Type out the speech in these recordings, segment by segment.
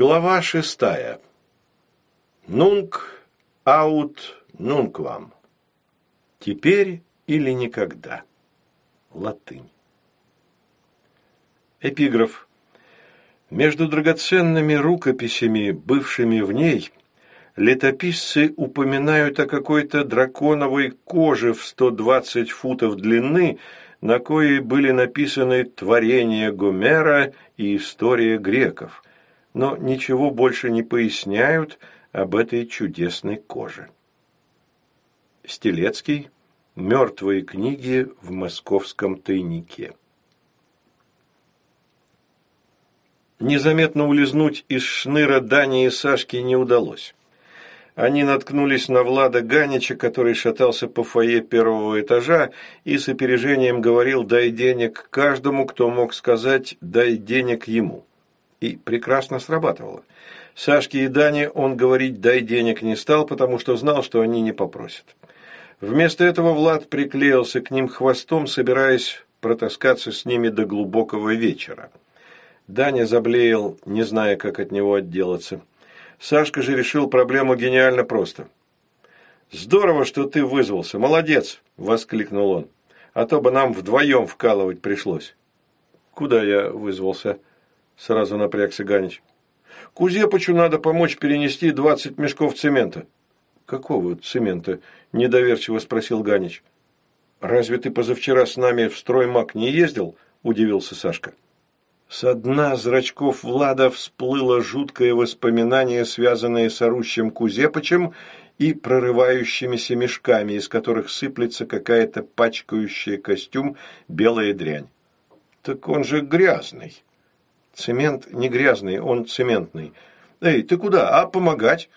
Глава шестая. Нунк аут нунквам. Теперь или никогда. Латынь. Эпиграф. Между драгоценными рукописями, бывшими в ней, летописцы упоминают о какой-то драконовой коже в 120 футов длины, на коей были написаны творения Гомера и история греков но ничего больше не поясняют об этой чудесной коже. Стелецкий. Мертвые книги в московском тайнике. Незаметно улизнуть из шныра Дани и Сашки не удалось. Они наткнулись на Влада Ганича, который шатался по фойе первого этажа и с опережением говорил «дай денег каждому, кто мог сказать «дай денег ему» и прекрасно срабатывало. Сашке и Дане он говорить «дай денег» не стал, потому что знал, что они не попросят. Вместо этого Влад приклеился к ним хвостом, собираясь протаскаться с ними до глубокого вечера. Даня заблеял, не зная, как от него отделаться. Сашка же решил проблему гениально просто. «Здорово, что ты вызвался, молодец!» – воскликнул он. «А то бы нам вдвоем вкалывать пришлось». «Куда я вызвался?» Сразу напрягся Ганич. Кузепычу надо помочь перенести двадцать мешков цемента. Какого цемента? Недоверчиво спросил Ганич. Разве ты позавчера с нами в строймак не ездил? Удивился Сашка. Со дна зрачков Влада всплыло жуткое воспоминание, связанное с орущим Кузепычем и прорывающимися мешками, из которых сыплется какая-то пачкающая костюм белая дрянь. «Так он же грязный!» Цемент не грязный, он цементный. Эй, ты куда? А помогать?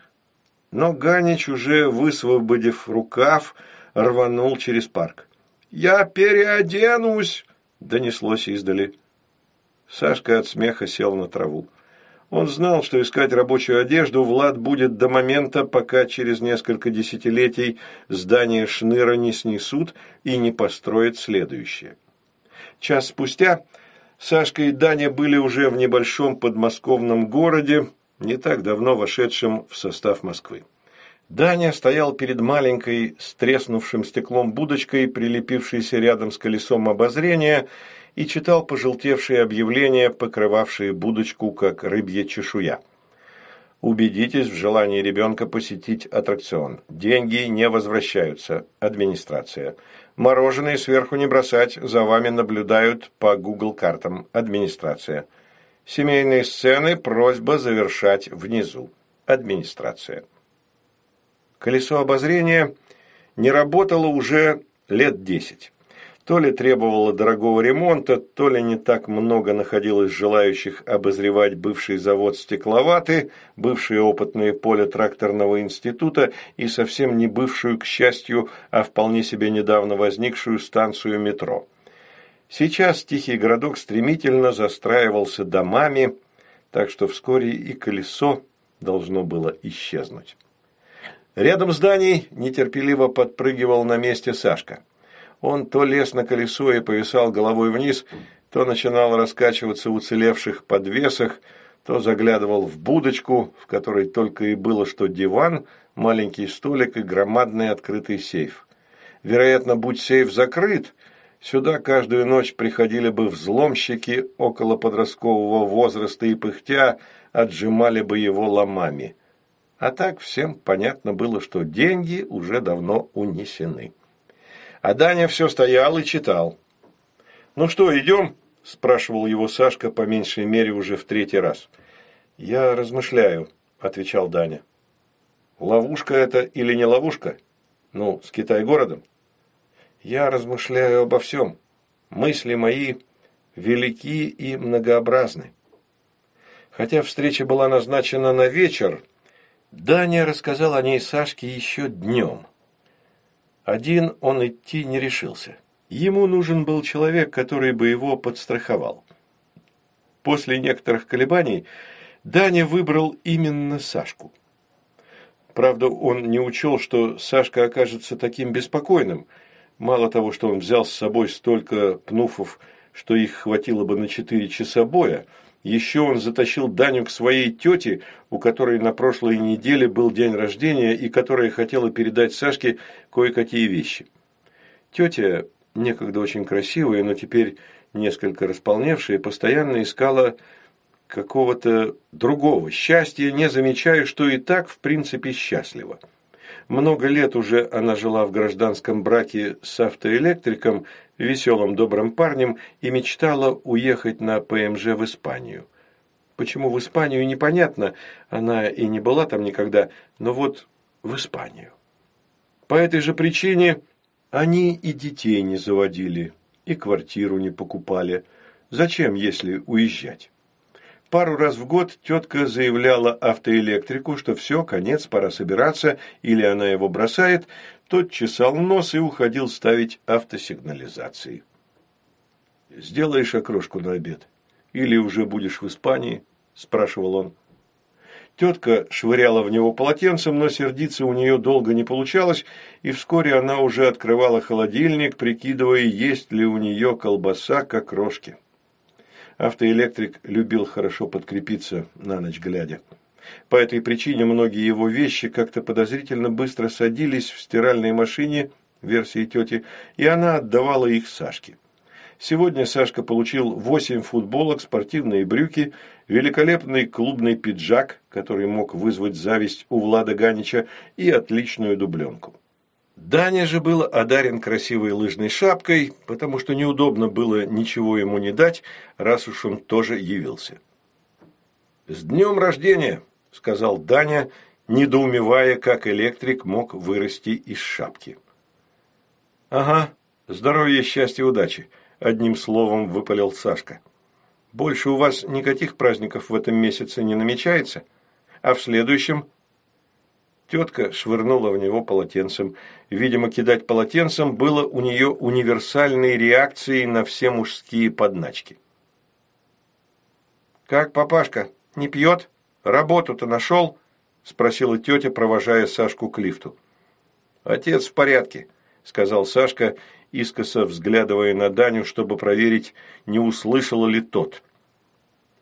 Но Ганич, уже высвободив рукав, рванул через парк. «Я переоденусь!» – донеслось издали. Сашка от смеха сел на траву. Он знал, что искать рабочую одежду Влад будет до момента, пока через несколько десятилетий здание Шныра не снесут и не построят следующее. Час спустя Сашка и Даня были уже в небольшом подмосковном городе, не так давно вошедшем в состав Москвы. Даня стоял перед маленькой с треснувшим стеклом будочкой, прилепившейся рядом с колесом обозрения, и читал пожелтевшие объявления, покрывавшие будочку, как рыбья чешуя. Убедитесь в желании ребенка посетить аттракцион. Деньги не возвращаются. Администрация. Мороженое сверху не бросать, за вами наблюдают по Google картам. Администрация. Семейные сцены просьба завершать внизу. Администрация. Колесо обозрения не работало уже лет десять. То ли требовало дорогого ремонта, то ли не так много находилось желающих обозревать бывший завод «Стекловаты», бывшее опытное поле тракторного института и совсем не бывшую, к счастью, а вполне себе недавно возникшую станцию метро. Сейчас тихий городок стремительно застраивался домами, так что вскоре и колесо должно было исчезнуть. Рядом зданий нетерпеливо подпрыгивал на месте Сашка. Он то лез на колесо и повисал головой вниз, то начинал раскачиваться в уцелевших подвесах, то заглядывал в будочку, в которой только и было что диван, маленький столик и громадный открытый сейф. Вероятно, будь сейф закрыт, сюда каждую ночь приходили бы взломщики около подросткового возраста и пыхтя отжимали бы его ломами. А так всем понятно было, что деньги уже давно унесены. А Даня все стоял и читал. «Ну что, идем?» – спрашивал его Сашка по меньшей мере уже в третий раз. «Я размышляю», – отвечал Даня. «Ловушка это или не ловушка? Ну, с Китай-городом?» «Я размышляю обо всем. Мысли мои велики и многообразны». Хотя встреча была назначена на вечер, Даня рассказал о ней Сашке еще днем – один он идти не решился. Ему нужен был человек, который бы его подстраховал. После некоторых колебаний Даня выбрал именно Сашку. Правда, он не учел, что Сашка окажется таким беспокойным. Мало того, что он взял с собой столько пнуфов, что их хватило бы на четыре часа боя, Еще он затащил Даню к своей тете, у которой на прошлой неделе был день рождения и которая хотела передать Сашке кое-какие вещи. Тетя, некогда очень красивая, но теперь несколько располневшая, постоянно искала какого-то другого счастья, не замечая, что и так, в принципе, счастлива. Много лет уже она жила в гражданском браке с автоэлектриком, веселым добрым парнем, и мечтала уехать на ПМЖ в Испанию. Почему в Испанию, непонятно, она и не была там никогда, но вот в Испанию. По этой же причине они и детей не заводили, и квартиру не покупали. Зачем, если уезжать? Пару раз в год тетка заявляла автоэлектрику, что все, конец, пора собираться, или она его бросает, тот чесал нос и уходил ставить автосигнализации. «Сделаешь окрошку на обед? Или уже будешь в Испании?» – спрашивал он. Тетка швыряла в него полотенцем, но сердиться у нее долго не получалось, и вскоре она уже открывала холодильник, прикидывая, есть ли у нее колбаса к окрошке. Автоэлектрик любил хорошо подкрепиться на ночь глядя. По этой причине многие его вещи как-то подозрительно быстро садились в стиральной машине версии тети, и она отдавала их Сашке. Сегодня Сашка получил восемь футболок, спортивные брюки, великолепный клубный пиджак, который мог вызвать зависть у Влада Ганича, и отличную дубленку. Даня же был одарен красивой лыжной шапкой, потому что неудобно было ничего ему не дать, раз уж он тоже явился. «С днем рождения!» – сказал Даня, недоумевая, как электрик мог вырасти из шапки. «Ага, здоровья, счастья, удачи!» – одним словом выпалил Сашка. «Больше у вас никаких праздников в этом месяце не намечается? А в следующем?» Тетка швырнула в него полотенцем. Видимо, кидать полотенцем было у нее универсальной реакцией на все мужские подначки. «Как папашка, не пьет? Работу-то нашел?» – спросила тетя, провожая Сашку к лифту. «Отец в порядке», – сказал Сашка, искоса взглядывая на Даню, чтобы проверить, не услышал ли тот.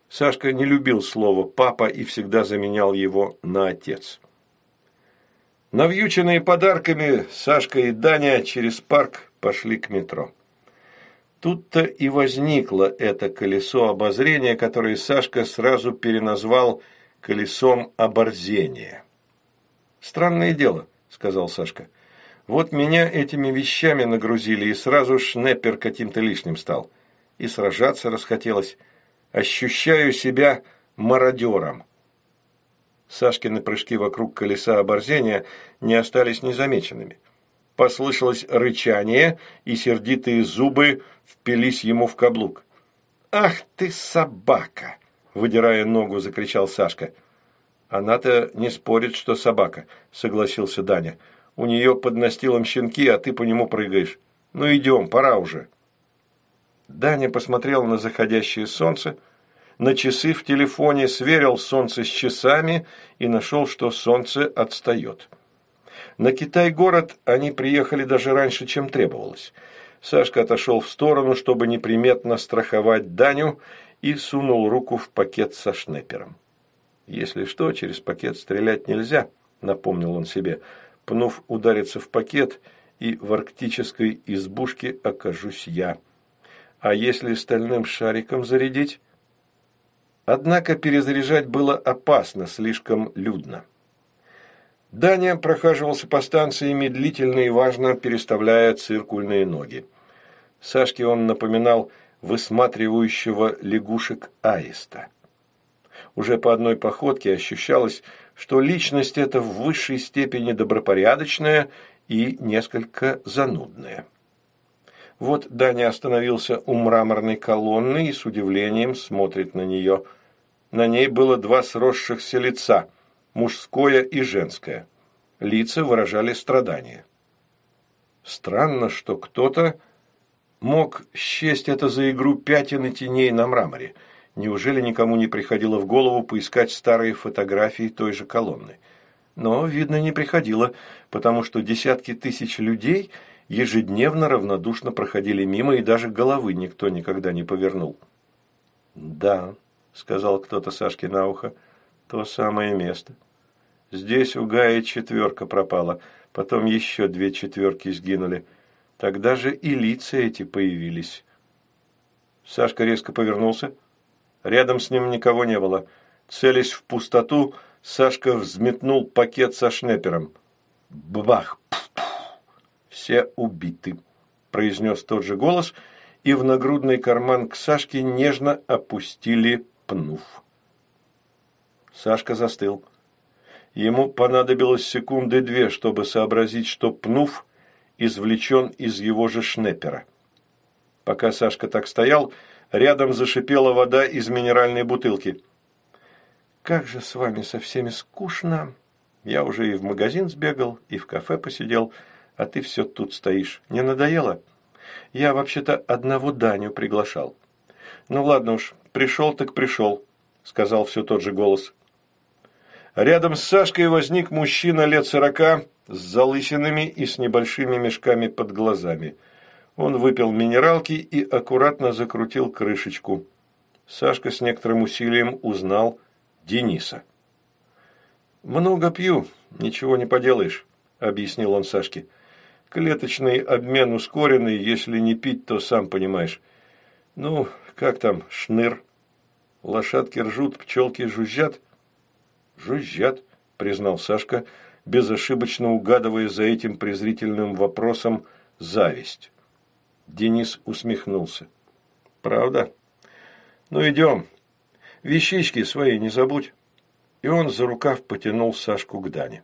Сашка не любил слово «папа» и всегда заменял его на «отец». Навьюченные подарками, Сашка и Даня через парк пошли к метро. Тут-то и возникло это колесо обозрения, которое Сашка сразу переназвал колесом оборзения. «Странное дело», — сказал Сашка. «Вот меня этими вещами нагрузили, и сразу шнеппер каким-то лишним стал. И сражаться расхотелось. Ощущаю себя мародером». Сашкины прыжки вокруг колеса оборзения не остались незамеченными. Послышалось рычание, и сердитые зубы впились ему в каблук. «Ах ты собака!» – выдирая ногу, закричал Сашка. «Она-то не спорит, что собака», – согласился Даня. «У нее под настилом щенки, а ты по нему прыгаешь. Ну идем, пора уже». Даня посмотрел на заходящее солнце, на часы в телефоне, сверил солнце с часами и нашел, что солнце отстает. На Китай-город они приехали даже раньше, чем требовалось. Сашка отошел в сторону, чтобы неприметно страховать Даню, и сунул руку в пакет со шнепером. «Если что, через пакет стрелять нельзя», — напомнил он себе. «Пнув удариться в пакет, и в арктической избушке окажусь я. А если стальным шариком зарядить?» Однако перезаряжать было опасно, слишком людно. Даня прохаживался по станции медлительно и важно, переставляя циркульные ноги. Сашке он напоминал высматривающего лягушек аиста. Уже по одной походке ощущалось, что личность эта в высшей степени добропорядочная и несколько занудная. Вот Даня остановился у мраморной колонны и с удивлением смотрит на нее. На ней было два сросшихся лица, мужское и женское. Лица выражали страдания. Странно, что кто-то мог счесть это за игру пятен и теней на мраморе. Неужели никому не приходило в голову поискать старые фотографии той же колонны? Но, видно, не приходило, потому что десятки тысяч людей ежедневно равнодушно проходили мимо, и даже головы никто никогда не повернул. Да, сказал кто-то Сашке на ухо. То самое место. Здесь у Гаи четверка пропала, потом еще две четверки сгинули. Тогда же и лица эти появились. Сашка резко повернулся. Рядом с ним никого не было. Целясь в пустоту, Сашка взметнул пакет со шнепером. Бах! Все убиты, произнес тот же голос, и в нагрудный карман к Сашке нежно опустили пнув. Сашка застыл. Ему понадобилось секунды две, чтобы сообразить, что пнув извлечен из его же шнепера. Пока Сашка так стоял, рядом зашипела вода из минеральной бутылки. «Как же с вами со всеми скучно! Я уже и в магазин сбегал, и в кафе посидел, а ты все тут стоишь. Не надоело? Я вообще-то одного Даню приглашал». «Ну ладно уж, пришел так пришел», — сказал все тот же голос. Рядом с Сашкой возник мужчина лет сорока с залысинами и с небольшими мешками под глазами – он выпил минералки и аккуратно закрутил крышечку. Сашка с некоторым усилием узнал Дениса. «Много пью, ничего не поделаешь», – объяснил он Сашке. «Клеточный обмен ускоренный, если не пить, то сам понимаешь. Ну, как там, шныр? Лошадки ржут, пчелки жужжат?» «Жужжат», – признал Сашка, безошибочно угадывая за этим презрительным вопросом зависть. Денис усмехнулся. «Правда? Ну, идем. Вещички свои не забудь». И он за рукав потянул Сашку к Дане.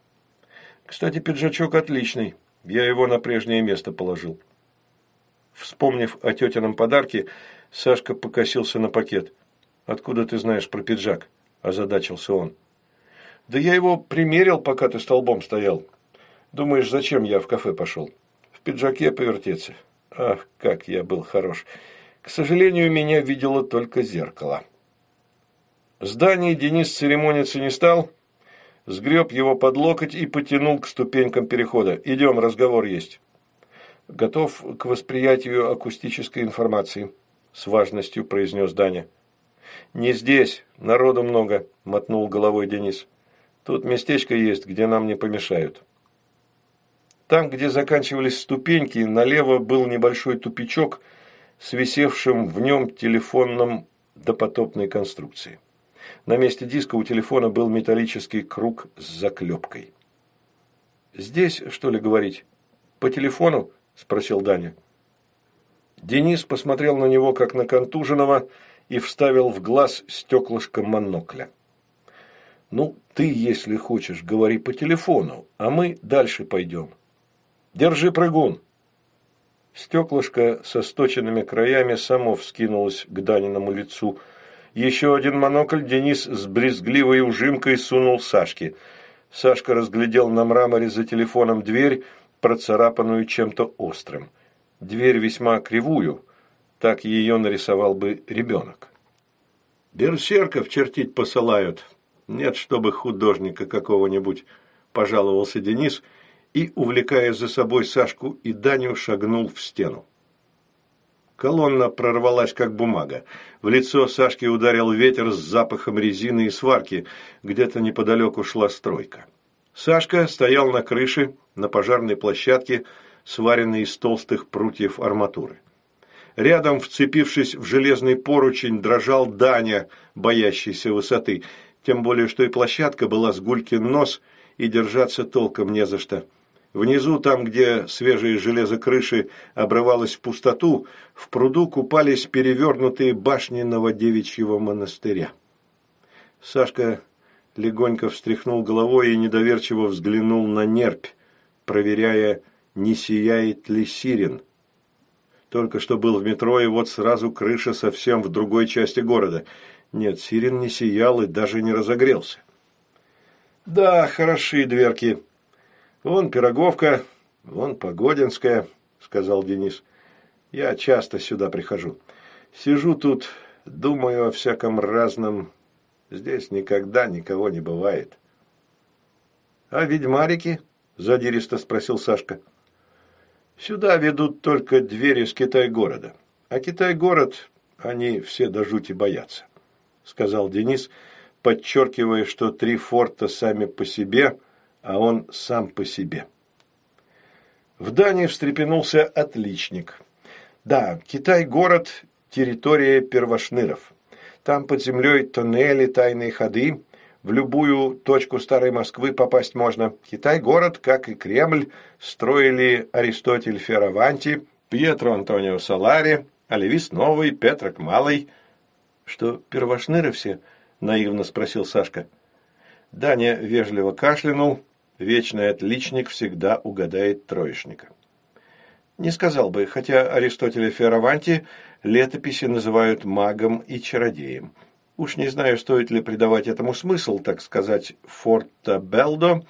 «Кстати, пиджачок отличный. Я его на прежнее место положил». Вспомнив о тетином подарке, Сашка покосился на пакет. «Откуда ты знаешь про пиджак?» – озадачился он. «Да я его примерил, пока ты столбом стоял. Думаешь, зачем я в кафе пошел? В пиджаке повертеться. Ах, как я был хорош! К сожалению, меня видело только зеркало. Здание Денис церемониться не стал, сгреб его под локоть и потянул к ступенькам перехода. «Идем, разговор есть». «Готов к восприятию акустической информации», – с важностью произнес Даня. «Не здесь, народу много», – мотнул головой Денис. «Тут местечко есть, где нам не помешают». Там, где заканчивались ступеньки, налево был небольшой тупичок с висевшим в нем телефонным допотопной конструкции. На месте диска у телефона был металлический круг с заклепкой. «Здесь, что ли, говорить? По телефону?» – спросил Даня. Денис посмотрел на него, как на контуженного, и вставил в глаз стеклышко монокля. «Ну, ты, если хочешь, говори по телефону, а мы дальше пойдем. Держи прыгун!» Стеклышко со сточенными краями само вскинулось к Даниному лицу. Еще один монокль Денис с брезгливой ужимкой сунул Сашке. Сашка разглядел на мраморе за телефоном дверь, процарапанную чем-то острым. Дверь весьма кривую, так ее нарисовал бы ребенок. «Берсерков чертить посылают. Нет, чтобы художника какого-нибудь», – пожаловался Денис – и, увлекая за собой Сашку и Даню, шагнул в стену. Колонна прорвалась, как бумага. В лицо Сашке ударил ветер с запахом резины и сварки. Где-то неподалеку шла стройка. Сашка стоял на крыше, на пожарной площадке, сваренной из толстых прутьев арматуры. Рядом, вцепившись в железный поручень, дрожал Даня, боящийся высоты. Тем более, что и площадка была с гулькин нос, и держаться толком не за что. Внизу, там, где свежее железо крыши обрывалось в пустоту, в пруду купались перевернутые башни Новодевичьего монастыря. Сашка легонько встряхнул головой и недоверчиво взглянул на нерпь, проверяя, не сияет ли сирен. Только что был в метро, и вот сразу крыша совсем в другой части города. Нет, сирен не сиял и даже не разогрелся. «Да, хороши дверки», «Вон Пироговка, вон Погодинская», – сказал Денис. «Я часто сюда прихожу. Сижу тут, думаю о всяком разном. Здесь никогда никого не бывает». «А ведьмарики?» – задиристо спросил Сашка. «Сюда ведут только двери с Китай-города. А Китай-город они все до жути боятся. – сказал Денис, подчеркивая, что три форта сами по себе, а он сам по себе. В Дании встрепенулся отличник. Да, Китай-город – территория первошныров. Там под землей тоннели, тайные ходы. В любую точку старой Москвы попасть можно. Китай-город, как и Кремль, строили Аристотель Ферраванти, Пьетро Антонио Салари, Оливис Новый, Петрок Малый. «Что, первошныры все?» – наивно спросил Сашка. Даня вежливо кашлянул, Вечный отличник всегда угадает троечника. Не сказал бы, хотя Аристотеля Ферраванти летописи называют магом и чародеем. Уж не знаю, стоит ли придавать этому смысл, так сказать, форта Белдо,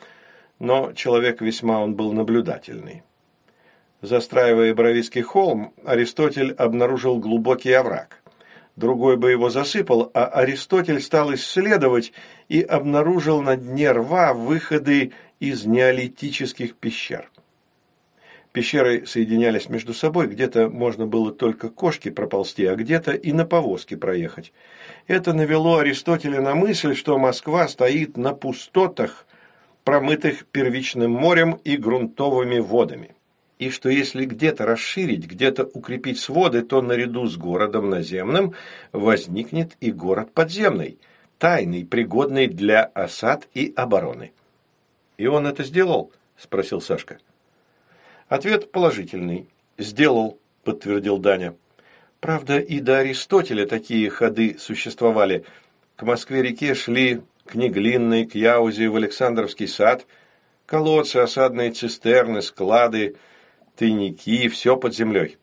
но человек весьма он был наблюдательный. Застраивая Боровицкий холм, Аристотель обнаружил глубокий овраг. Другой бы его засыпал, а Аристотель стал исследовать и обнаружил на дне рва выходы из неолитических пещер. Пещеры соединялись между собой, где-то можно было только кошки проползти, а где-то и на повозке проехать. Это навело Аристотеля на мысль, что Москва стоит на пустотах, промытых первичным морем и грунтовыми водами. И что если где-то расширить, где-то укрепить своды, то наряду с городом наземным возникнет и город подземный, тайный, пригодный для осад и обороны. «И он это сделал?» – спросил Сашка. Ответ положительный. «Сделал», – подтвердил Даня. Правда, и до Аристотеля такие ходы существовали. К Москве-реке шли к Неглинной, к Яузе, в Александровский сад, колодцы, осадные цистерны, склады, тайники, все под землей.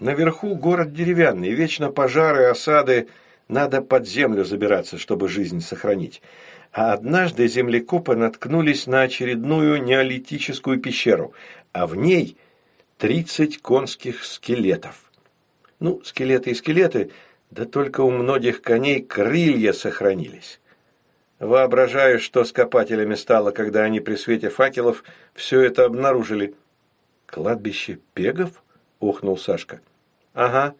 Наверху город деревянный, вечно пожары, осады, надо под землю забираться, чтобы жизнь сохранить а однажды землекопы наткнулись на очередную неолитическую пещеру, а в ней тридцать конских скелетов. Ну, скелеты и скелеты, да только у многих коней крылья сохранились. Воображаю, что с копателями стало, когда они при свете факелов все это обнаружили. «Кладбище пегов?» – ухнул Сашка. «Ага.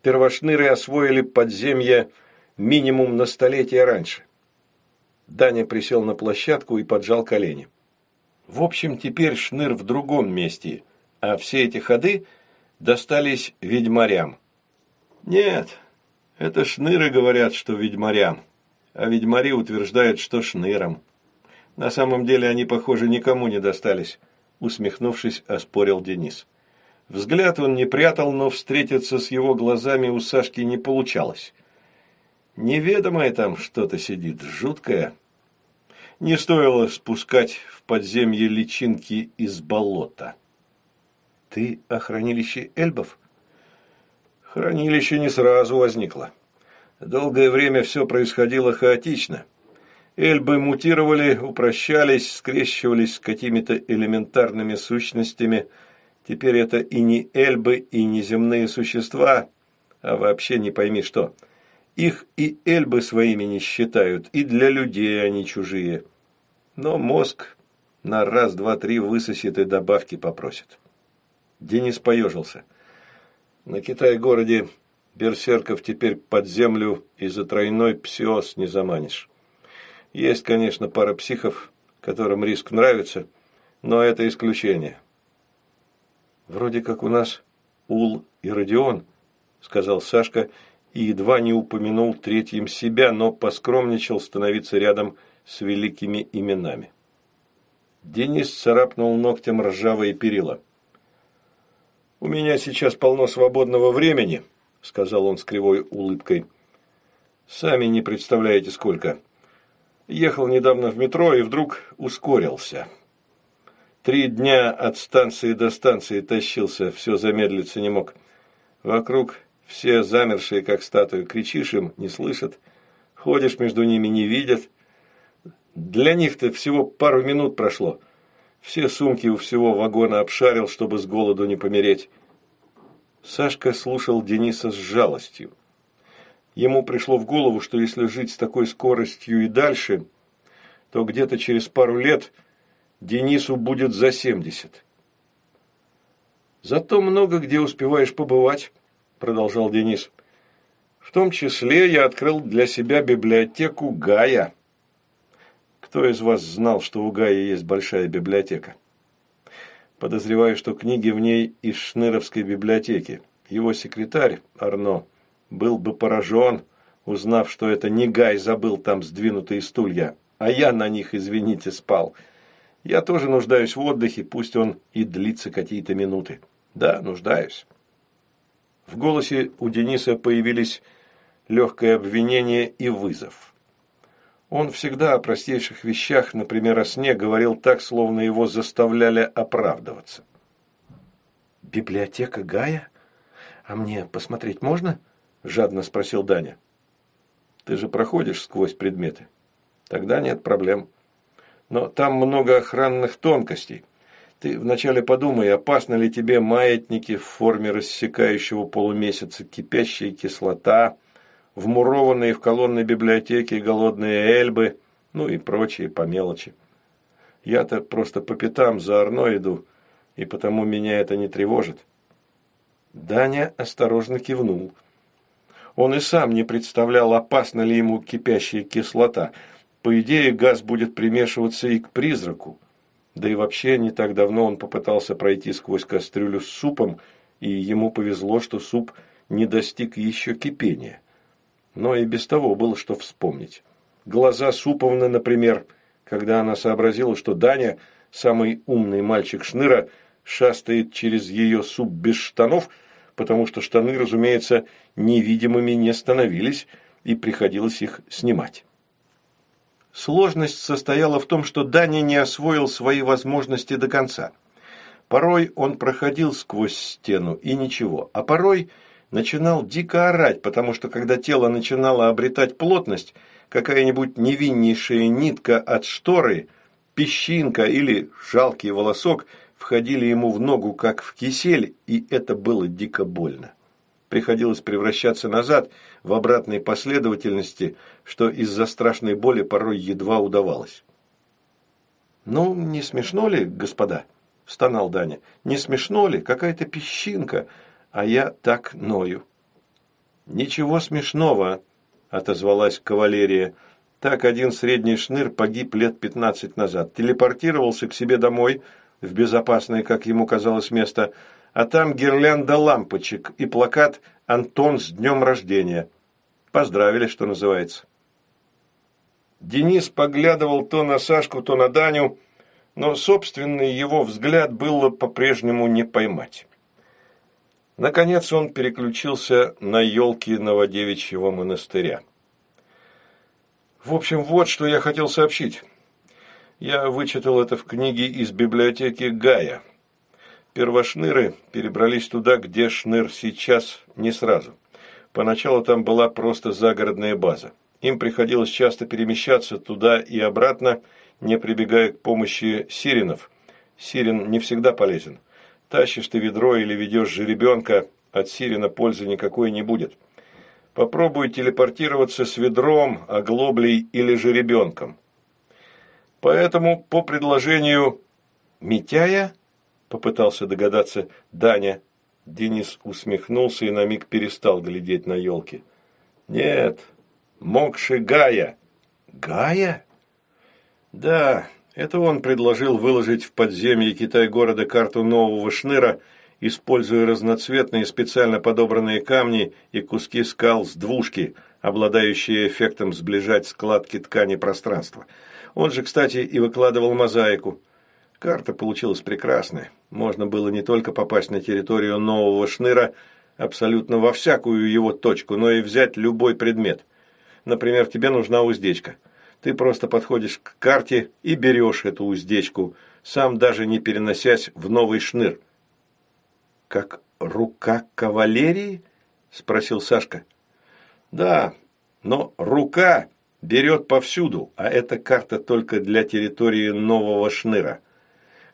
Первошныры освоили подземье минимум на столетие раньше. Даня присел на площадку и поджал колени. В общем, теперь шныр в другом месте, а все эти ходы достались ведьмарям. Нет, это шныры говорят, что ведьмарям, а ведьмари утверждают, что шнырам. На самом деле они, похоже, никому не достались, усмехнувшись, оспорил Денис. Взгляд он не прятал, но встретиться с его глазами у Сашки не получалось. Неведомое там что-то сидит, жуткое. Не стоило спускать в подземье личинки из болота. Ты о хранилище эльбов? Хранилище не сразу возникло. Долгое время все происходило хаотично. Эльбы мутировали, упрощались, скрещивались с какими-то элементарными сущностями. Теперь это и не эльбы, и не земные существа, а вообще не пойми что – их и эльбы своими не считают, и для людей они чужие. Но мозг на раз, два, три высосет и добавки попросит. Денис поежился. На Китай-городе берсерков теперь под землю и за тройной псиоз не заманишь. Есть, конечно, пара психов, которым риск нравится, но это исключение. Вроде как у нас Ул и Родион, сказал Сашка и едва не упомянул третьим себя, но поскромничал становиться рядом с великими именами. Денис царапнул ногтем ржавые перила. «У меня сейчас полно свободного времени», — сказал он с кривой улыбкой. «Сами не представляете, сколько. Ехал недавно в метро и вдруг ускорился. Три дня от станции до станции тащился, все замедлиться не мог. Вокруг все замершие, как статуи, кричишь им, не слышат. Ходишь между ними, не видят. Для них-то всего пару минут прошло. Все сумки у всего вагона обшарил, чтобы с голоду не помереть. Сашка слушал Дениса с жалостью. Ему пришло в голову, что если жить с такой скоростью и дальше, то где-то через пару лет Денису будет за семьдесят. Зато много где успеваешь побывать продолжал Денис. В том числе я открыл для себя библиотеку Гая. Кто из вас знал, что у Гая есть большая библиотека? Подозреваю, что книги в ней из Шныровской библиотеки. Его секретарь, Арно, был бы поражен, узнав, что это не Гай забыл там сдвинутые стулья, а я на них, извините, спал. Я тоже нуждаюсь в отдыхе, пусть он и длится какие-то минуты. Да, нуждаюсь. В голосе у Дениса появились легкое обвинение и вызов. Он всегда о простейших вещах, например, о сне, говорил так, словно его заставляли оправдываться. «Библиотека Гая? А мне посмотреть можно?» – жадно спросил Даня. «Ты же проходишь сквозь предметы. Тогда нет проблем. Но там много охранных тонкостей. Ты вначале подумай, опасно ли тебе маятники в форме рассекающего полумесяца, кипящая кислота, вмурованные в колонны библиотеки голодные эльбы, ну и прочие по мелочи. Я-то просто по пятам за иду, и потому меня это не тревожит. Даня осторожно кивнул. Он и сам не представлял, опасна ли ему кипящая кислота. По идее, газ будет примешиваться и к призраку. Да и вообще, не так давно он попытался пройти сквозь кастрюлю с супом, и ему повезло, что суп не достиг еще кипения. Но и без того было что вспомнить. Глаза Суповны, например, когда она сообразила, что Даня, самый умный мальчик Шныра, шастает через ее суп без штанов, потому что штаны, разумеется, невидимыми не становились, и приходилось их снимать. Сложность состояла в том, что Даня не освоил свои возможности до конца. Порой он проходил сквозь стену и ничего, а порой начинал дико орать, потому что когда тело начинало обретать плотность, какая-нибудь невиннейшая нитка от шторы, песчинка или жалкий волосок входили ему в ногу, как в кисель, и это было дико больно. Приходилось превращаться назад в обратной последовательности, что из-за страшной боли порой едва удавалось. «Ну, не смешно ли, господа?» – стонал Даня. «Не смешно ли? Какая-то песчинка, а я так ною». «Ничего смешного», – отозвалась кавалерия. Так один средний шныр погиб лет пятнадцать назад. Телепортировался к себе домой, в безопасное, как ему казалось, место – а там гирлянда лампочек и плакат «Антон с днем рождения». Поздравили, что называется. Денис поглядывал то на Сашку, то на Даню, но собственный его взгляд было по-прежнему не поймать. Наконец он переключился на елки Новодевичьего монастыря. В общем, вот что я хотел сообщить. Я вычитал это в книге из библиотеки Гая. Первошныры перебрались туда, где шныр сейчас, не сразу. Поначалу там была просто загородная база. Им приходилось часто перемещаться туда и обратно, не прибегая к помощи сиренов. Сирен не всегда полезен. Тащишь ты ведро или ведешь жеребенка, от сирена пользы никакой не будет. Попробуй телепортироваться с ведром, оглоблей или жеребенком. Поэтому, по предложению Митяя, попытался догадаться Даня. Денис усмехнулся и на миг перестал глядеть на елки. «Нет, Мокши Гая». «Гая?» «Да, это он предложил выложить в подземье Китай-города карту нового шныра, используя разноцветные специально подобранные камни и куски скал с двушки, обладающие эффектом сближать складки ткани пространства. Он же, кстати, и выкладывал мозаику. Карта получилась прекрасная. Можно было не только попасть на территорию нового шныра абсолютно во всякую его точку, но и взять любой предмет. Например, тебе нужна уздечка. Ты просто подходишь к карте и берешь эту уздечку, сам даже не переносясь в новый шныр. «Как рука кавалерии?» – спросил Сашка. «Да, но рука берет повсюду, а эта карта только для территории нового шныра».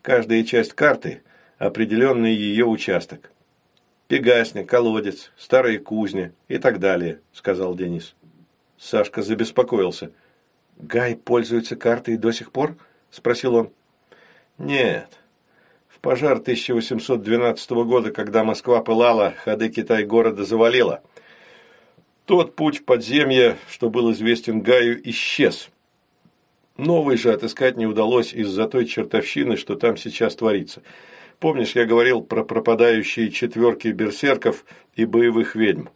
Каждая часть карты – определенный ее участок. Пегасня, колодец, старая кузня и так далее, сказал Денис. Сашка забеспокоился. Гай пользуется картой до сих пор? Спросил он. Нет. В пожар 1812 года, когда Москва пылала, ходы Китай-города завалила. Тот путь в подземье, что был известен Гаю, исчез. Новый же отыскать не удалось из-за той чертовщины, что там сейчас творится. Помнишь, я говорил про пропадающие четверки берсерков и боевых ведьм?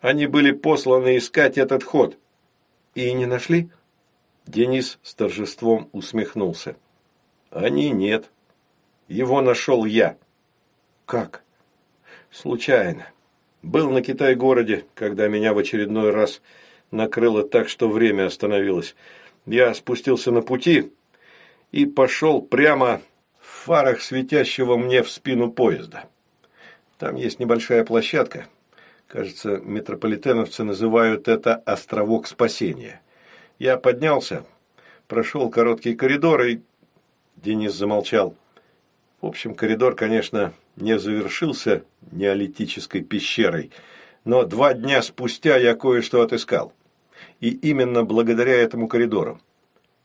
Они были посланы искать этот ход. И не нашли? Денис с торжеством усмехнулся. Они нет. Его нашел я. Как? Случайно. Был на Китай-городе, когда меня в очередной раз накрыло так, что время остановилось. Я спустился на пути и пошел прямо в фарах светящего мне в спину поезда. Там есть небольшая площадка. Кажется, метрополитеновцы называют это «островок спасения». Я поднялся, прошел короткий коридор и... Денис замолчал. В общем, коридор, конечно, не завершился неолитической пещерой, но два дня спустя я кое-что отыскал. И именно благодаря этому коридору.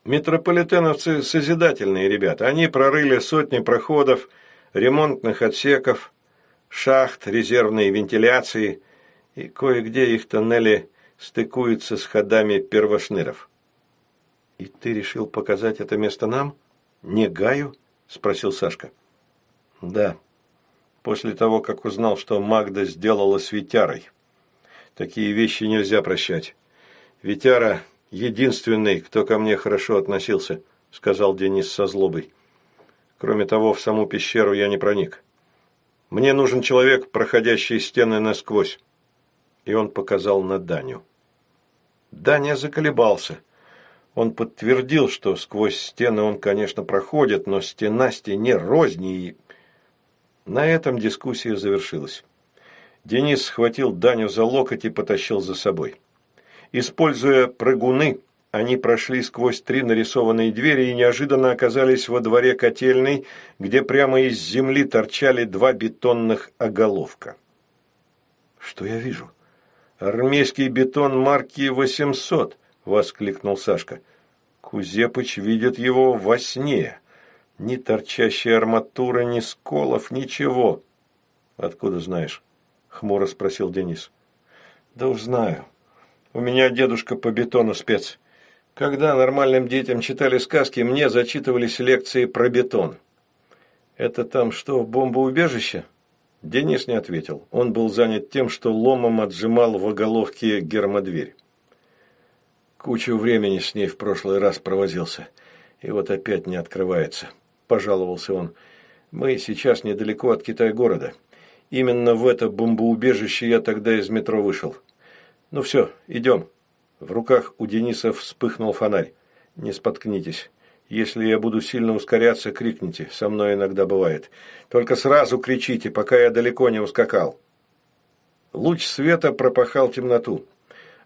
Метрополитеновцы созидательные ребята. Они прорыли сотни проходов, ремонтных отсеков, шахт, резервной вентиляции, и кое-где их тоннели стыкуются с ходами первошныров. «И ты решил показать это место нам? Не Гаю?» – спросил Сашка. «Да», после того, как узнал, что Магда сделала с Витярой. Такие вещи нельзя прощать. Витяра – единственный, кто ко мне хорошо относился, сказал Денис со злобой. Кроме того, в саму пещеру я не проник. Мне нужен человек, проходящий стены насквозь. И он показал на Даню. Даня заколебался. Он подтвердил, что сквозь стены он, конечно, проходит, но стена стене розни и на этом дискуссия завершилась. Денис схватил Даню за локоть и потащил за собой. Используя прыгуны, они прошли сквозь три нарисованные двери и неожиданно оказались во дворе котельной, где прямо из земли торчали два бетонных оголовка. «Что я вижу?» «Армейский бетон марки 800!» – воскликнул Сашка. «Кузепыч видит его во сне». Ни торчащей арматуры, ни сколов, ничего. Откуда знаешь? Хмуро спросил Денис. Да уж знаю. У меня дедушка по бетону спец. Когда нормальным детям читали сказки, мне зачитывались лекции про бетон. Это там что, бомбоубежище? Денис не ответил. Он был занят тем, что ломом отжимал в оголовке гермодверь. Кучу времени с ней в прошлый раз провозился. И вот опять не открывается. – пожаловался он. «Мы сейчас недалеко от Китай-города. Именно в это бомбоубежище я тогда из метро вышел. Ну все, идем». В руках у Дениса вспыхнул фонарь. «Не споткнитесь. Если я буду сильно ускоряться, крикните. Со мной иногда бывает. Только сразу кричите, пока я далеко не ускакал». Луч света пропахал темноту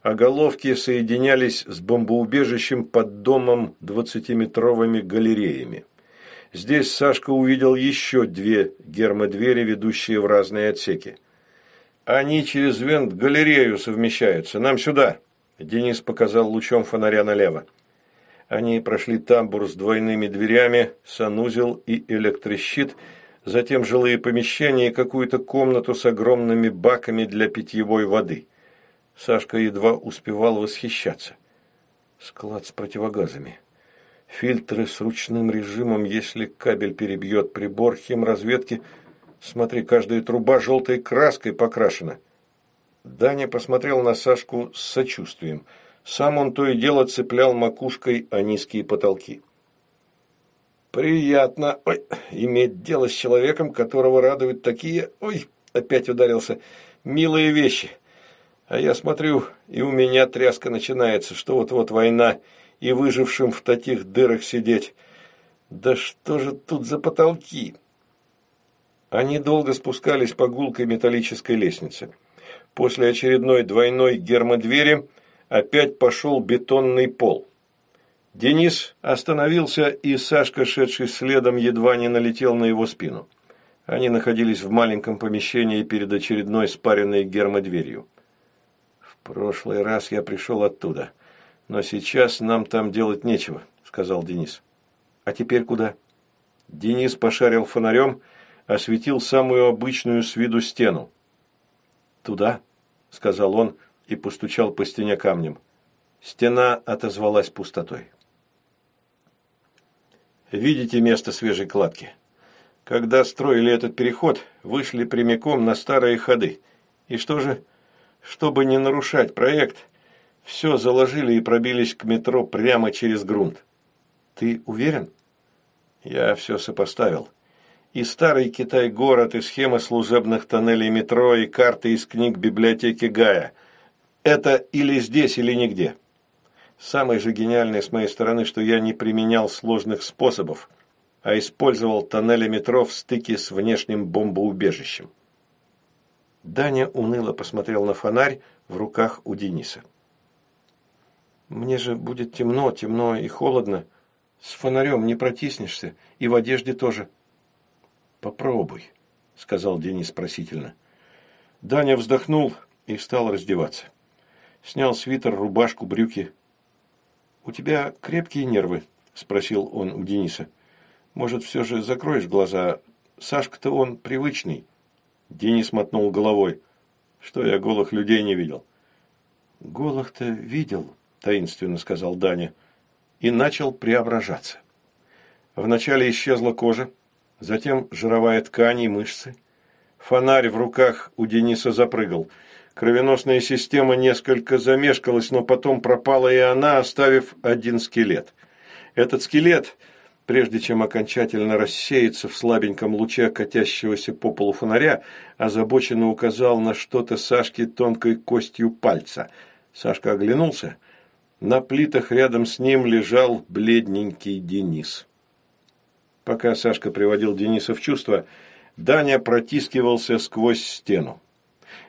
а головки соединялись с бомбоубежищем под домом двадцатиметровыми галереями. Здесь Сашка увидел еще две гермодвери, ведущие в разные отсеки. «Они через вент-галерею совмещаются. Нам сюда!» Денис показал лучом фонаря налево. Они прошли тамбур с двойными дверями, санузел и электрощит, затем жилые помещения и какую-то комнату с огромными баками для питьевой воды. Сашка едва успевал восхищаться. Склад с противогазами. Фильтры с ручным режимом, если кабель перебьет прибор химразведки. Смотри, каждая труба желтой краской покрашена. Даня посмотрел на Сашку с сочувствием. Сам он то и дело цеплял макушкой о низкие потолки. «Приятно ой, иметь дело с человеком, которого радуют такие... Ой, опять ударился. Милые вещи. А я смотрю, и у меня тряска начинается, что вот-вот война, и выжившим в таких дырах сидеть. Да что же тут за потолки? Они долго спускались по гулкой металлической лестнице. После очередной двойной гермодвери опять пошел бетонный пол. Денис остановился, и Сашка, шедший следом, едва не налетел на его спину. Они находились в маленьком помещении перед очередной спаренной гермодверью. «В прошлый раз я пришел оттуда. «Но сейчас нам там делать нечего», – сказал Денис. «А теперь куда?» Денис пошарил фонарем, осветил самую обычную с виду стену. «Туда», – сказал он и постучал по стене камнем. Стена отозвалась пустотой. Видите место свежей кладки? Когда строили этот переход, вышли прямиком на старые ходы. И что же? Чтобы не нарушать проект, все заложили и пробились к метро прямо через грунт. Ты уверен? Я все сопоставил. И старый Китай-город, и схемы служебных тоннелей метро, и карты из книг библиотеки Гая. Это или здесь, или нигде. Самое же гениальное с моей стороны, что я не применял сложных способов, а использовал тоннели метро в стыке с внешним бомбоубежищем. Даня уныло посмотрел на фонарь в руках у Дениса. «Мне же будет темно, темно и холодно. С фонарем не протиснешься, и в одежде тоже». «Попробуй», — сказал Денис просительно. Даня вздохнул и стал раздеваться. Снял свитер, рубашку, брюки. «У тебя крепкие нервы?» – спросил он у Дениса. «Может, все же закроешь глаза? Сашка-то он привычный». Денис мотнул головой. «Что я голых людей не видел?» «Голых-то видел», – таинственно сказал Даня, и начал преображаться. Вначале исчезла кожа, затем жировая ткань и мышцы. Фонарь в руках у Дениса запрыгал – Кровеносная система несколько замешкалась, но потом пропала и она, оставив один скелет. Этот скелет, прежде чем окончательно рассеяться в слабеньком луче катящегося по полу фонаря, озабоченно указал на что-то Сашке тонкой костью пальца. Сашка оглянулся. На плитах рядом с ним лежал бледненький Денис. Пока Сашка приводил Дениса в чувство, Даня протискивался сквозь стену.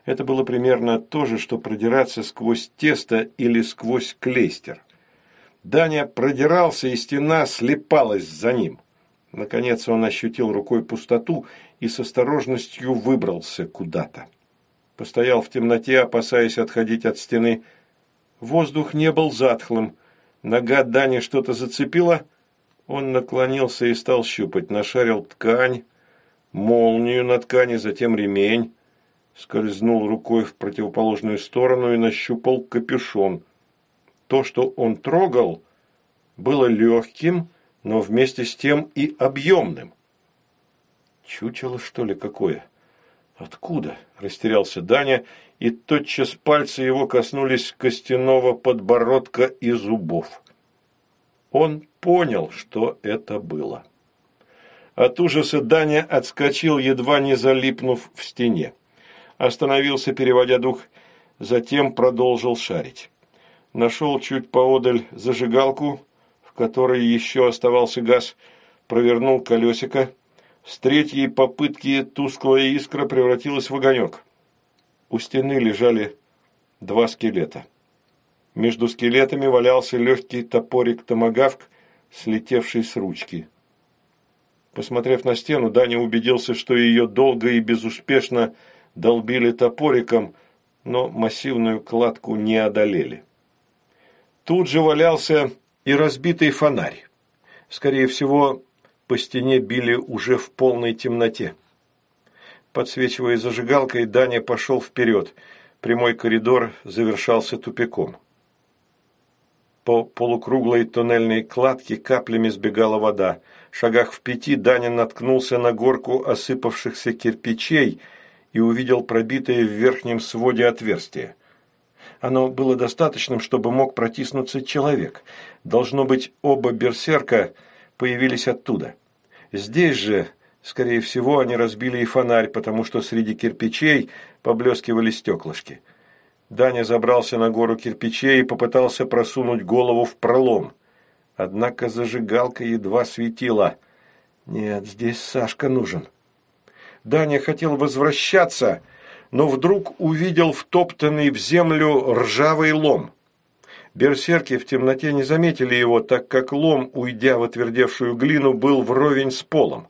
Это было примерно то же, что продираться сквозь тесто или сквозь клейстер. Даня продирался, и стена слепалась за ним. Наконец он ощутил рукой пустоту и с осторожностью выбрался куда-то. Постоял в темноте, опасаясь отходить от стены. Воздух не был затхлым. Нога Дани что-то зацепила. Он наклонился и стал щупать. Нашарил ткань, молнию на ткани, затем ремень скользнул рукой в противоположную сторону и нащупал капюшон. То, что он трогал, было легким, но вместе с тем и объемным. Чучело, что ли, какое? Откуда? Растерялся Даня, и тотчас пальцы его коснулись костяного подбородка и зубов. Он понял, что это было. От ужаса Даня отскочил, едва не залипнув в стене остановился, переводя дух, затем продолжил шарить. Нашел чуть поодаль зажигалку, в которой еще оставался газ, провернул колесико. С третьей попытки тусклая искра превратилась в огонек. У стены лежали два скелета. Между скелетами валялся легкий топорик-томагавк, слетевший с ручки. Посмотрев на стену, Даня убедился, что ее долго и безуспешно долбили топориком, но массивную кладку не одолели. Тут же валялся и разбитый фонарь. Скорее всего, по стене били уже в полной темноте. Подсвечивая зажигалкой, Даня пошел вперед. Прямой коридор завершался тупиком. По полукруглой туннельной кладке каплями сбегала вода. В шагах в пяти Даня наткнулся на горку осыпавшихся кирпичей – и увидел пробитое в верхнем своде отверстие. Оно было достаточным, чтобы мог протиснуться человек. Должно быть, оба берсерка появились оттуда. Здесь же, скорее всего, они разбили и фонарь, потому что среди кирпичей поблескивали стеклышки. Даня забрался на гору кирпичей и попытался просунуть голову в пролом. Однако зажигалка едва светила. Нет, здесь Сашка нужен. Даня хотел возвращаться, но вдруг увидел втоптанный в землю ржавый лом. Берсерки в темноте не заметили его, так как лом, уйдя в отвердевшую глину, был вровень с полом.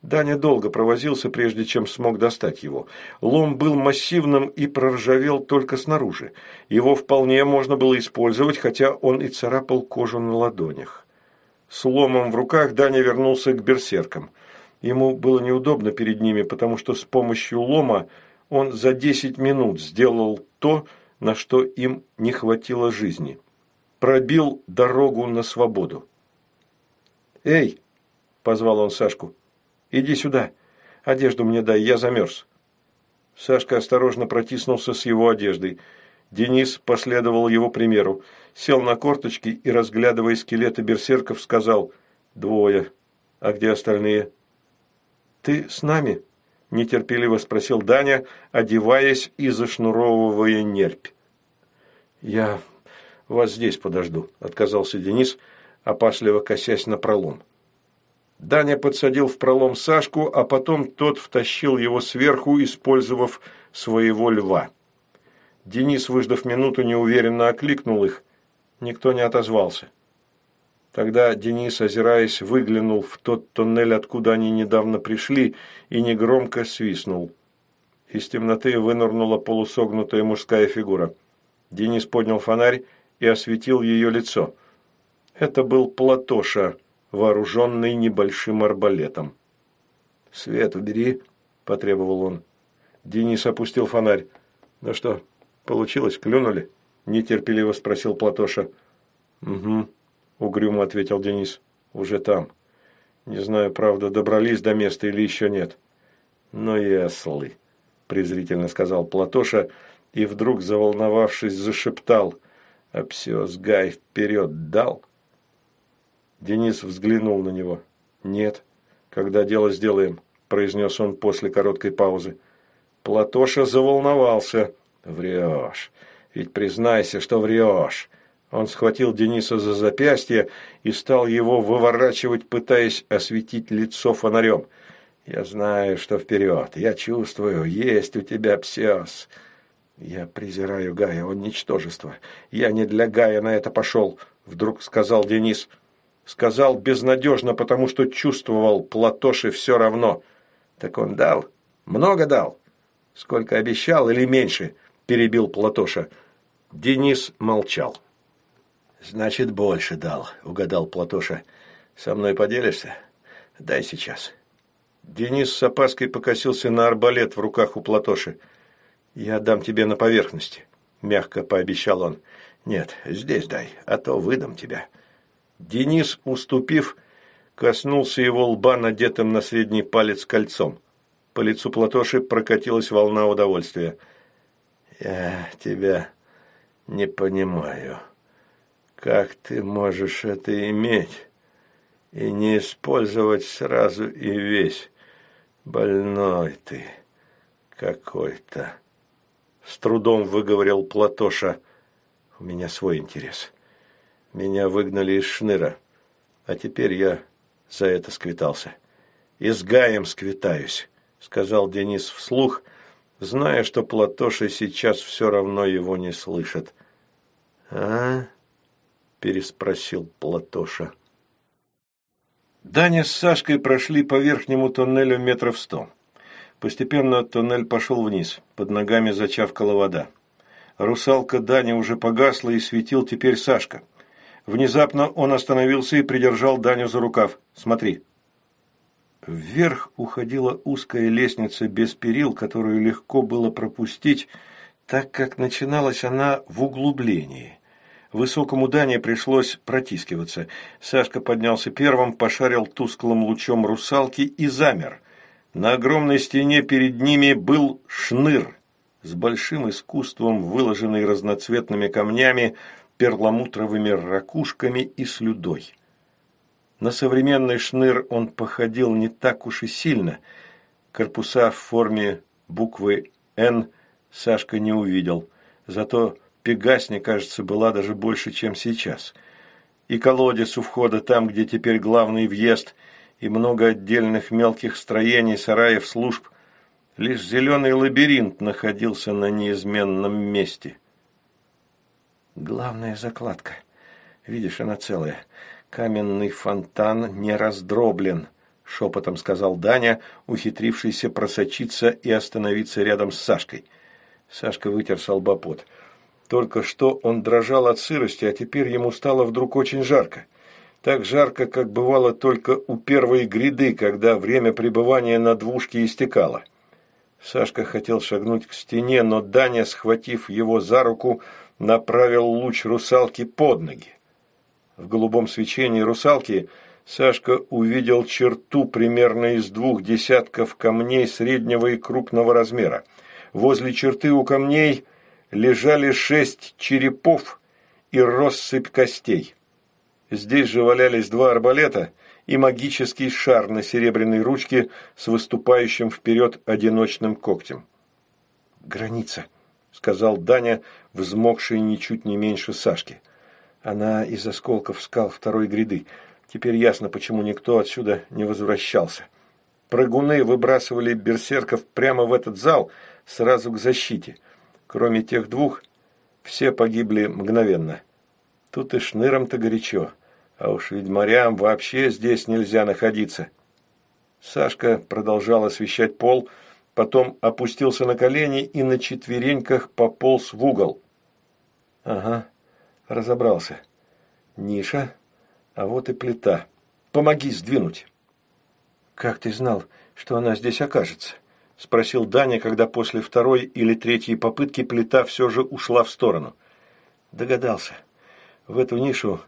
Даня долго провозился, прежде чем смог достать его. Лом был массивным и проржавел только снаружи. Его вполне можно было использовать, хотя он и царапал кожу на ладонях. С ломом в руках Даня вернулся к берсеркам – Ему было неудобно перед ними, потому что с помощью лома он за десять минут сделал то, на что им не хватило жизни. Пробил дорогу на свободу. «Эй!» – позвал он Сашку. «Иди сюда. Одежду мне дай, я замерз». Сашка осторожно протиснулся с его одеждой. Денис последовал его примеру. Сел на корточки и, разглядывая скелеты берсерков, сказал «Двое. А где остальные?» «Ты с нами?» – нетерпеливо спросил Даня, одеваясь и зашнуровывая нерпь. «Я вас здесь подожду», – отказался Денис, опасливо косясь на пролом. Даня подсадил в пролом Сашку, а потом тот втащил его сверху, использовав своего льва. Денис, выждав минуту, неуверенно окликнул их. Никто не отозвался. Тогда Денис, озираясь, выглянул в тот тоннель, откуда они недавно пришли, и негромко свистнул. Из темноты вынырнула полусогнутая мужская фигура. Денис поднял фонарь и осветил ее лицо. Это был Платоша, вооруженный небольшим арбалетом. «Свет убери», – потребовал он. Денис опустил фонарь. «Ну что, получилось? Клюнули?» – нетерпеливо спросил Платоша. «Угу», – угрюмо ответил Денис. «Уже там. Не знаю, правда, добрались до места или еще нет». «Ну и ослы», – презрительно сказал Платоша и вдруг, заволновавшись, зашептал. «А все, сгай вперед дал?» Денис взглянул на него. «Нет. Когда дело сделаем», – произнес он после короткой паузы. Платоша заволновался. «Врешь. Ведь признайся, что врешь». Он схватил Дениса за запястье и стал его выворачивать, пытаясь осветить лицо фонарем. «Я знаю, что вперед. Я чувствую, есть у тебя псиос. Я презираю Гая, он ничтожество. Я не для Гая на это пошел», — вдруг сказал Денис. Сказал безнадежно, потому что чувствовал, Платоши все равно. Так он дал? Много дал? Сколько обещал или меньше? Перебил Платоша. Денис молчал. Значит, больше дал, угадал Платоша. Со мной поделишься? Дай сейчас. Денис с опаской покосился на арбалет в руках у Платоши. «Я дам тебе на поверхности», – мягко пообещал он. «Нет, здесь дай, а то выдам тебя». Денис, уступив, коснулся его лба, надетым на средний палец кольцом. По лицу Платоши прокатилась волна удовольствия. «Я тебя не понимаю. Как ты можешь это иметь и не использовать сразу и весь? Больной ты какой-то!» С трудом выговорил Платоша. «У меня свой интерес». Меня выгнали из шныра, а теперь я за это сквитался. И с Гаем сквитаюсь, сказал Денис вслух, зная, что Платоша сейчас все равно его не слышит. А? Переспросил Платоша. Даня с Сашкой прошли по верхнему тоннелю метров сто. Постепенно тоннель пошел вниз, под ногами зачавкала вода. Русалка Даня уже погасла и светил теперь Сашка. Внезапно он остановился и придержал Даню за рукав. «Смотри». Вверх уходила узкая лестница без перил, которую легко было пропустить, так как начиналась она в углублении. Высокому Дане пришлось протискиваться. Сашка поднялся первым, пошарил тусклым лучом русалки и замер. На огромной стене перед ними был шныр, с большим искусством выложенный разноцветными камнями, перламутровыми ракушками и слюдой. На современный шныр он походил не так уж и сильно. Корпуса в форме буквы «Н» Сашка не увидел, зато пегасня, кажется, была даже больше, чем сейчас. И колодец у входа там, где теперь главный въезд, и много отдельных мелких строений, сараев, служб. Лишь зеленый лабиринт находился на неизменном месте. Главная закладка. Видишь, она целая. Каменный фонтан не раздроблен, шепотом сказал Даня, ухитрившийся просочиться и остановиться рядом с Сашкой. Сашка вытер с лба пот. Только что он дрожал от сырости, а теперь ему стало вдруг очень жарко. Так жарко, как бывало только у первой гряды, когда время пребывания на двушке истекало. Сашка хотел шагнуть к стене, но Даня, схватив его за руку, направил луч русалки под ноги. В голубом свечении русалки Сашка увидел черту примерно из двух десятков камней среднего и крупного размера. Возле черты у камней лежали шесть черепов и россыпь костей. Здесь же валялись два арбалета и магический шар на серебряной ручке с выступающим вперед одиночным когтем. «Граница», — сказал Даня, взмокший ничуть не меньше Сашки. «Она из осколков скал второй гряды. Теперь ясно, почему никто отсюда не возвращался. Прыгуны выбрасывали берсерков прямо в этот зал, сразу к защите. Кроме тех двух, все погибли мгновенно. Тут и шныром-то горячо, а уж ведьмарям вообще здесь нельзя находиться». Сашка продолжал освещать пол, — потом опустился на колени и на четвереньках пополз в угол. Ага, разобрался. Ниша, а вот и плита. Помоги сдвинуть. Как ты знал, что она здесь окажется? Спросил Даня, когда после второй или третьей попытки плита все же ушла в сторону. Догадался. В эту нишу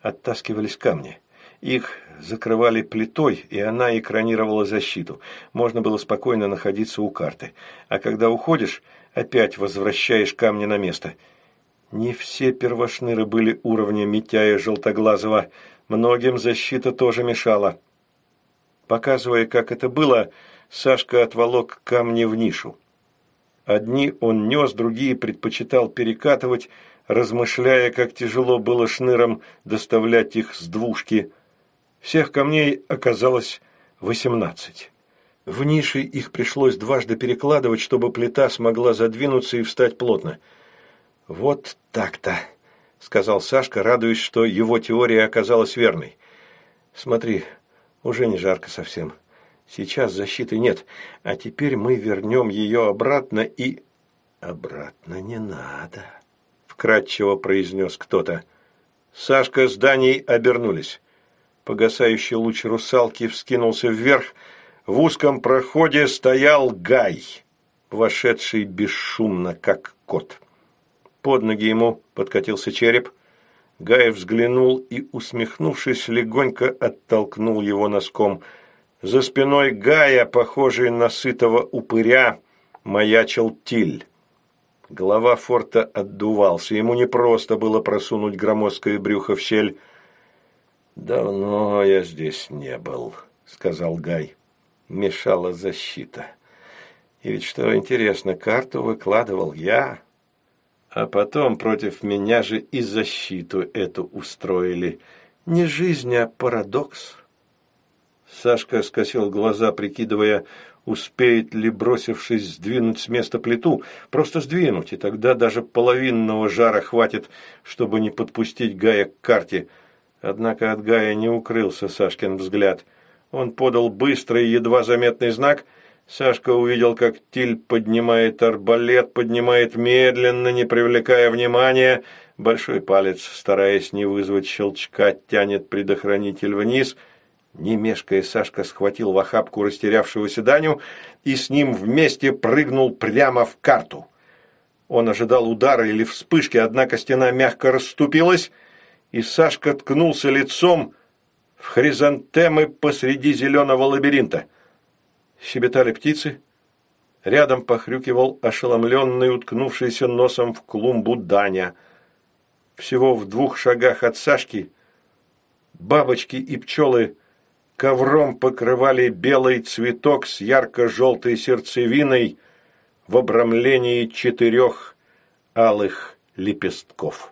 оттаскивались камни. Их закрывали плитой, и она экранировала защиту. Можно было спокойно находиться у карты. А когда уходишь, опять возвращаешь камни на место. Не все первошныры были уровня Митяя Желтоглазого. Многим защита тоже мешала. Показывая, как это было, Сашка отволок камни в нишу. Одни он нес, другие предпочитал перекатывать, размышляя, как тяжело было шнырам доставлять их с двушки – всех камней оказалось восемнадцать. В нише их пришлось дважды перекладывать, чтобы плита смогла задвинуться и встать плотно. «Вот так-то», — сказал Сашка, радуясь, что его теория оказалась верной. «Смотри, уже не жарко совсем. Сейчас защиты нет, а теперь мы вернем ее обратно и...» «Обратно не надо», — вкратчиво произнес кто-то. Сашка с Даней обернулись. Погасающий луч русалки вскинулся вверх. В узком проходе стоял Гай, вошедший бесшумно, как кот. Под ноги ему подкатился череп. Гай взглянул и, усмехнувшись, легонько оттолкнул его носком. За спиной Гая, похожий на сытого упыря, маячил Тиль. Голова форта отдувался. Ему непросто было просунуть громоздкое брюхо в щель. «Давно я здесь не был», — сказал Гай. «Мешала защита. И ведь что интересно, карту выкладывал я, а потом против меня же и защиту эту устроили. Не жизнь, а парадокс». Сашка скосил глаза, прикидывая, успеет ли, бросившись, сдвинуть с места плиту, просто сдвинуть, и тогда даже половинного жара хватит, чтобы не подпустить Гая к карте – Однако от Гая не укрылся Сашкин взгляд. Он подал быстрый, едва заметный знак. Сашка увидел, как Тиль поднимает арбалет, поднимает медленно, не привлекая внимания. Большой палец, стараясь не вызвать щелчка, тянет предохранитель вниз. Не мешкая, Сашка схватил в охапку растерявшегося Даню и с ним вместе прыгнул прямо в карту. Он ожидал удара или вспышки, однако стена мягко расступилась, и Сашка ткнулся лицом в хризантемы посреди зеленого лабиринта. Щебетали птицы. Рядом похрюкивал ошеломленный, уткнувшийся носом в клумбу Даня. Всего в двух шагах от Сашки бабочки и пчелы ковром покрывали белый цветок с ярко-желтой сердцевиной в обрамлении четырех алых лепестков.